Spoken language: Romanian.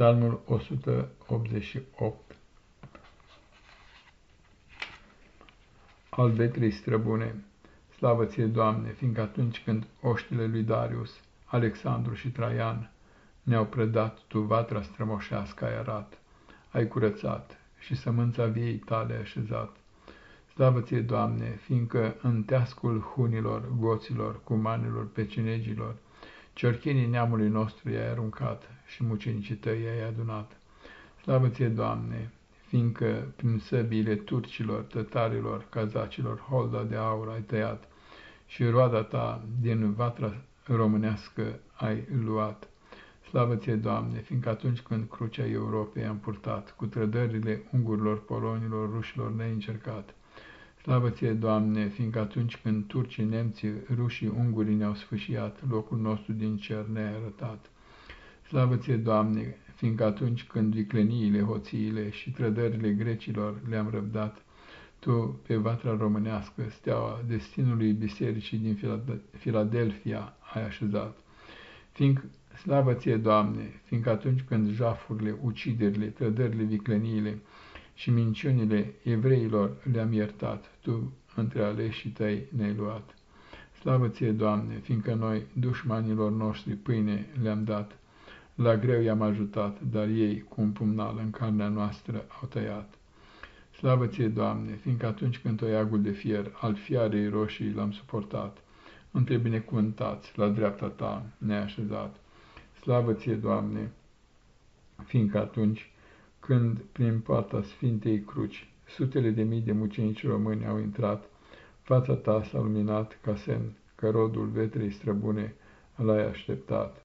Psalmul 188 Al vetrei străbune, slavă ție, Doamne, fiindcă atunci când oștile lui Darius, Alexandru și Traian ne-au prădat, Tu vatra strămoșească ai arat, ai curățat și sămânța viei tale ai așezat. Slavă ție, Doamne, fiindcă în teascul hunilor, goților, cumanilor, pecinegilor, Ciorchinii neamului nostru i-ai aruncat și mucenicii tăi i-ai adunat. Slavă ție, Doamne, fiindcă prin săbiile turcilor, tătarilor, cazacilor, holda de aur ai tăiat și roada ta din vatra românească ai luat. Slavă ție, Doamne, fiindcă atunci când crucea Europei am purtat, cu trădările ungurilor, polonilor, rușilor ne-ai încercat. Slavă ție, Doamne, fiindcă atunci când turcii, nemții, rușii, ungurii ne-au sfâșiat, locul nostru din cer ne-ai arătat. Slavă ție, Doamne, fiindcă atunci când vicleniile, hoțiile și trădările grecilor le-am răbdat, Tu, pe vatra românească, steaua destinului bisericii din Filadelfia ai așezat. Fiindcă, slavă ție, Doamne, fiindcă atunci când jafurile, uciderile, trădările, vicleniile, și minciunile evreilor le-am iertat, Tu între aleșii Tăi ne-ai luat. Slavă Ție, Doamne, fiindcă noi, dușmanilor noștri, pâine le-am dat, la greu i-am ajutat, dar ei, cu un pumnal în carnea noastră, au tăiat. Slavă Ție, Doamne, fiindcă atunci când toiagul de fier al fiarei roșii l-am suportat, între binecuvântați, la dreapta Ta ne-ai așezat. Slavă Ție, Doamne, fiindcă atunci când prin poarta Sfintei Cruci sutele de mii de mucenici români au intrat, fața ta s-a luminat ca semn că rodul vetrei străbune l-ai așteptat.